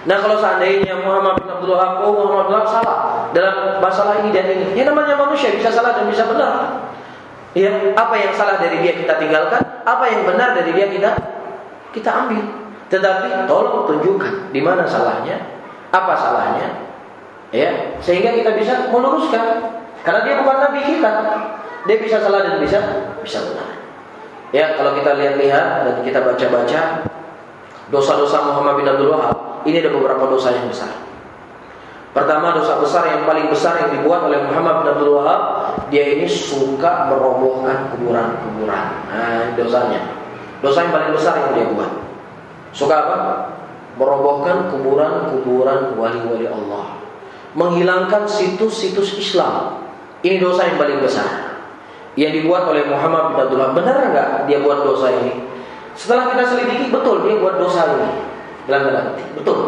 Nah kalau seandainya Muhammad bin Abdul Wahab, oh Muhammad bin Abdul salah dalam masalah ini dan ini, ya namanya manusia bisa salah dan bisa benar. Ya, apa yang salah dari dia kita tinggalkan, apa yang benar dari dia kita kita ambil. Tetapi tolong tunjukkan di mana salahnya, apa salahnya, ya sehingga kita bisa meluruskan. Karena dia bukan nabi kita, dia bisa salah dan bisa bisa benar. Ya, kalau kita lihat-lihat dan kita baca-baca dosa-dosa Muhammad bin Abdul Wahab, ini ada beberapa dosa yang besar. Pertama dosa besar yang paling besar yang dibuat oleh Muhammad bin Abdul Wahab, dia ini suka merobohkan kuburan-kuburan. Nah, dosanya. Dosa yang paling besar yang dia buat. Suka apa? Merobohkan kuburan-kuburan wali-wali Allah. Menghilangkan situs-situs Islam. Ini dosa yang paling besar yang dibuat oleh Muhammad bin Abdullah. Benar nggak dia buat dosa ini? Setelah kita selidiki, betul dia buat dosa ini. Bilang Betul.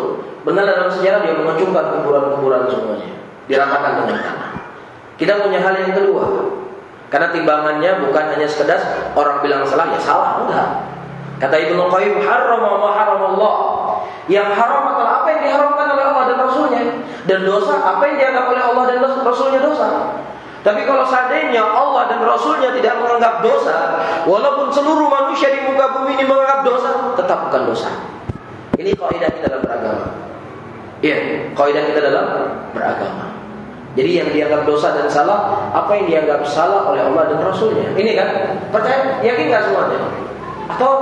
Benar dalam sejarah dia mengacungkan kuburan-kuburan semuanya. Diratakan dengan tanah. Kita punya hal yang kedua. Karena timbangannya bukan hanya sekedar orang bilang salah ya salah, enggak. Kata Ibnu Qayyim, haram ma haram Allah. Yang haram adalah apa yang diharamkan oleh Allah dan Rasulnya. Dan dosa apa yang dianggap oleh Allah dan Rasulnya dosa. Tapi kalau seandainya Allah dan Rasulnya tidak menganggap dosa, walaupun seluruh manusia di muka bumi ini menganggap dosa, tetap bukan dosa. Ini kaidah kita dalam beragama. Iya, kaidah kita dalam beragama. Jadi yang dianggap dosa dan salah, apa yang dianggap salah oleh Allah dan Rasulnya. Ini kan, percaya, yakin nggak semuanya? Atau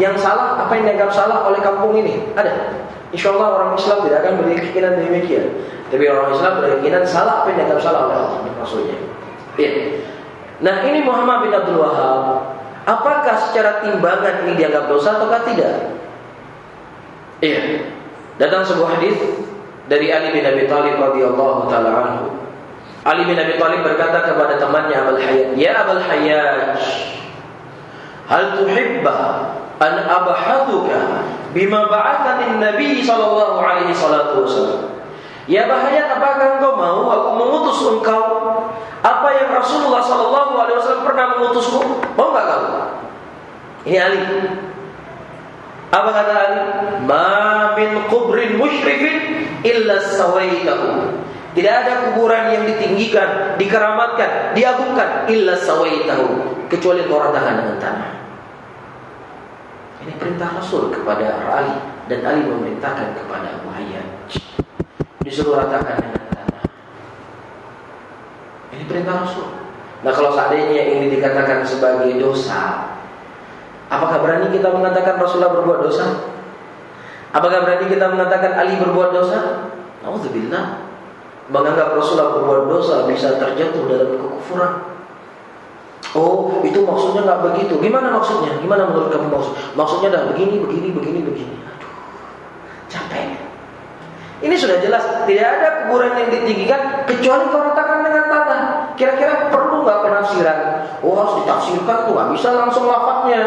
yang salah, apa yang dianggap salah oleh kampung ini? Ada. Insya Allah orang Islam tidak akan berkeyakinan demikian. Tapi orang Islam berkeyakinan salah apa yang dianggap salah oleh Allah dan Rasulnya. Ya. Nah ini Muhammad bin Abdul Wahab. Apakah secara timbangan ini dianggap dosa atau tidak? Iya. Datang sebuah hadis dari Ali bin Abi Thalib radhiyallahu taala anhu. Ali bin Abi Thalib berkata kepada temannya Abul Hayyaj, "Ya Abul Hayyaj, hal tuhibba an abhathuka bima ba'athani Nabi sallallahu alaihi salatu wasallam?" Ya bahaya apakah engkau mau aku mengutus engkau apa yang Rasulullah sallallahu alaihi wasallam pernah mengutusku? Mau enggak kamu? Ini Ali. Apa kata Ali? Ma min kubrin musyrifin illa sawaitahu. Tidak ada kuburan yang ditinggikan, dikeramatkan, diagungkan illa sawaitahu kecuali kau ratakan dengan tanah. Ini perintah Rasul kepada Ali dan Ali memerintahkan kepada Abu Hayyaj disuruh ratakan dengan tanah. Ini perintah Rasul. Nah kalau seandainya ini dikatakan sebagai dosa, apakah berani kita mengatakan Rasulullah berbuat dosa? Apakah berani kita mengatakan Ali berbuat dosa? Alhamdulillah. Menganggap Rasulullah berbuat dosa bisa terjatuh dalam kekufuran. Oh, itu maksudnya nggak begitu. Gimana maksudnya? Gimana menurut kamu maksud? Maksudnya dah begini, begini, begini, begini. Aduh, capek. Ini sudah jelas tidak ada kuburan yang ditinggikan kecuali tanah. Kira-kira perlu nggak penafsiran? Oh harus ditafsirkan tuh nggak bisa langsung lafadznya.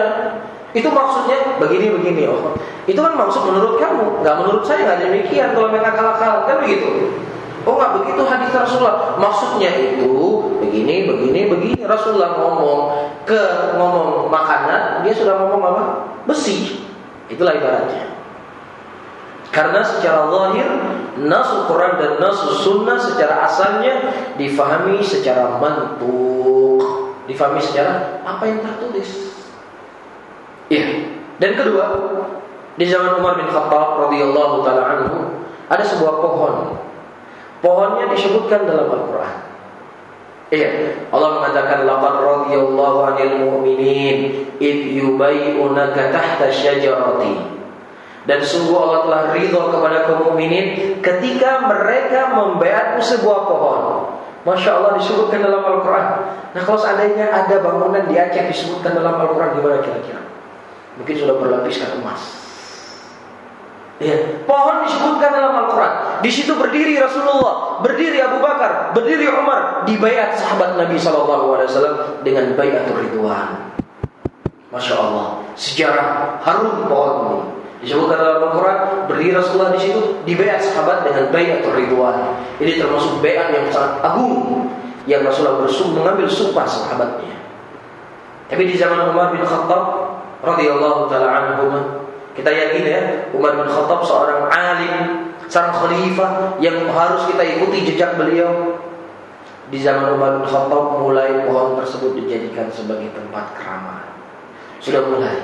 Itu maksudnya begini-begini. Oh, itu kan maksud menurut kamu, nggak menurut saya nggak demikian. Kalau mereka kalah-kalah kan begitu. Oh nggak begitu hadis Rasulullah. Maksudnya itu begini, begini, begini. Rasulullah ngomong ke ngomong makanan, dia sudah ngomong apa? Besi. Itulah ibaratnya. Karena secara zahir nasul Quran dan nasul sunnah secara asalnya difahami secara mantuk, difahami secara apa yang tertulis. Iya. Dan kedua, di zaman Umar bin Khattab radhiyallahu taala anhu ada sebuah pohon. Pohonnya disebutkan dalam Al-Qur'an. Iya, Allah mengatakan laqad radhiyallahu 'anil mu'minin id yubayyi'unaka tahta syajarati dan sungguh Allah telah ridho kepada kaum mukminin ketika mereka membayarmu sebuah pohon. Masya Allah disebutkan dalam Al-Quran. Nah kalau seandainya ada bangunan di Aceh disebutkan dalam Al-Quran gimana kira-kira? Mungkin sudah berlapiskan emas. Ya, pohon disebutkan dalam Al-Quran. Di situ berdiri Rasulullah, berdiri Abu Bakar, berdiri Umar, dibayat sahabat Nabi SAW dengan bayatul ridwan. Masya Allah, sejarah harum pohon ini. Disebutkan dalam Al-Quran berdiri Rasulullah di situ dibayar sahabat dengan bayatul ridwan. Ini termasuk bayat yang sangat agung yang Rasulullah bersumpah mengambil sumpah sahabatnya. Tapi di zaman Umar bin Khattab radhiyallahu taala anhu kita yakin ya Umar bin Khattab seorang alim, seorang khalifah yang harus kita ikuti jejak beliau. Di zaman Umar bin Khattab mulai pohon tersebut dijadikan sebagai tempat keramat. Sudah mulai.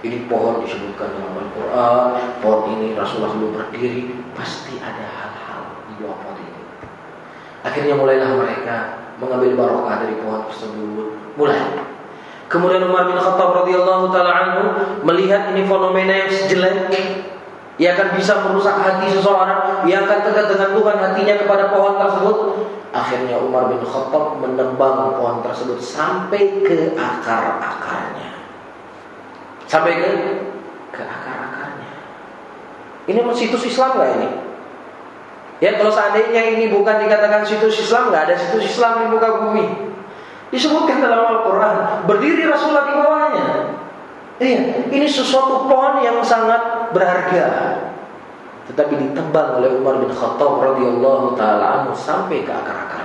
Ini pohon disebutkan dalam Al-Quran pohon ini Rasulullah belum berdiri pasti ada hal-hal di bawah pohon ini. Akhirnya mulailah mereka mengambil barokah dari pohon tersebut. Mulai. Kemudian Umar bin Khattab radhiyallahu taala anhu melihat ini fenomena yang jelek yang akan bisa merusak hati seseorang. Yang akan tegak dengan Tuhan hatinya kepada pohon tersebut. Akhirnya Umar bin Khattab menebang pohon tersebut sampai ke akar-akarnya sampai ke ke akar-akarnya. Ini situs Islam nggak ini? Ya kalau seandainya ini bukan dikatakan situs Islam nggak ada situs Islam di muka bumi. Disebutkan dalam Al-Quran berdiri Rasulullah di bawahnya. Iya, ini sesuatu pohon yang sangat berharga. Tetapi ditebang oleh Umar bin Khattab radhiyallahu taala sampai ke akar-akarnya.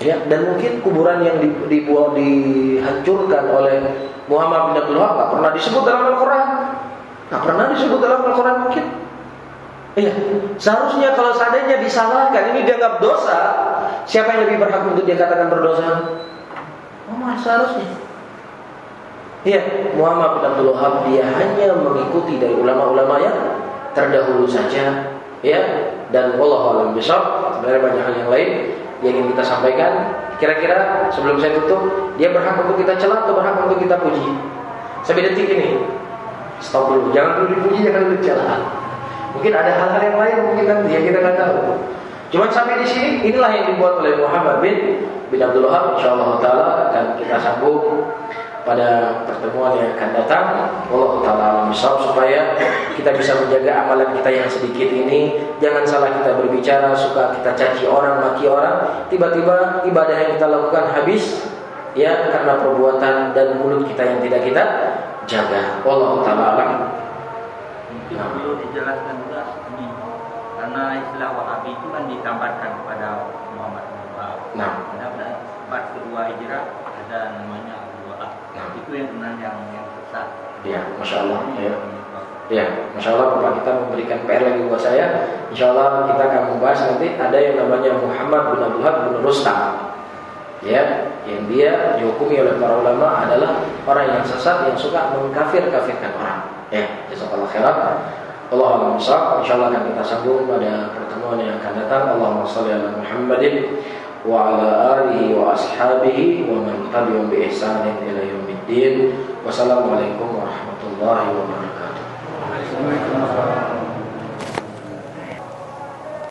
Ya, dan mungkin kuburan yang dibuat dihancurkan oleh Muhammad bin Abdul Wahab nggak pernah disebut dalam Al-Quran, nggak pernah disebut dalam Al-Quran mungkin. Iya, seharusnya kalau seandainya disalahkan ini dianggap dosa, siapa yang lebih berhak untuk dikatakan berdosa? Muhammad seharusnya. Iya, Muhammad bin Abdul Wahab dia hanya mengikuti dari ulama-ulama yang terdahulu saja, ya. Dan Allah alam besar, sebenarnya banyak hal yang lain yang ingin kita sampaikan. Kira-kira sebelum saya tutup, dia berhak untuk kita celah atau berhak untuk kita puji? Sampai detik ini, stop dulu. Jangan dulu dipuji, jangan dulu celah. Mungkin ada hal-hal yang lain mungkin nanti yang kita nggak tahu. Cuma sampai di sini, inilah yang dibuat oleh Muhammad bin bin Abdul. Insyaallah taala akan kita sambung pada pertemuan yang akan datang. Allah taala misal supaya kita bisa menjaga amalan kita yang sedikit ini. Jangan salah kita berbicara, suka kita caci orang, maki orang. Tiba-tiba ibadah yang kita lakukan habis ya karena perbuatan dan mulut kita yang tidak kita jaga. Allah taala alam. Nah. Perlu dijelaskan juga ini karena istilah Wahabi itu kan ditambatkan kepada Muhammad bin Nah. Pada abad kedua hijrah ada namanya Nah, itu yang benar yang yang sesat. Ya, masya Allah. Ya. Ya, masya Allah Bapak kita memberikan PR lagi buat saya. Insya Allah kita akan membahas nanti ada yang namanya Muhammad bin Abdullah bin Rustam. Ya, yang dia dihukumi oleh para ulama adalah orang yang sesat yang suka mengkafir-kafirkan orang. Ya, jazakallah. Allah alam Insya Allah akan kita sambung pada pertemuan yang akan datang. Allahumma salli ala Muhammadin وعلى آله وأصحابه ومن تبعهم بإحسان إلى يوم الدين. والسلام عليكم ورحمة الله وبركاته.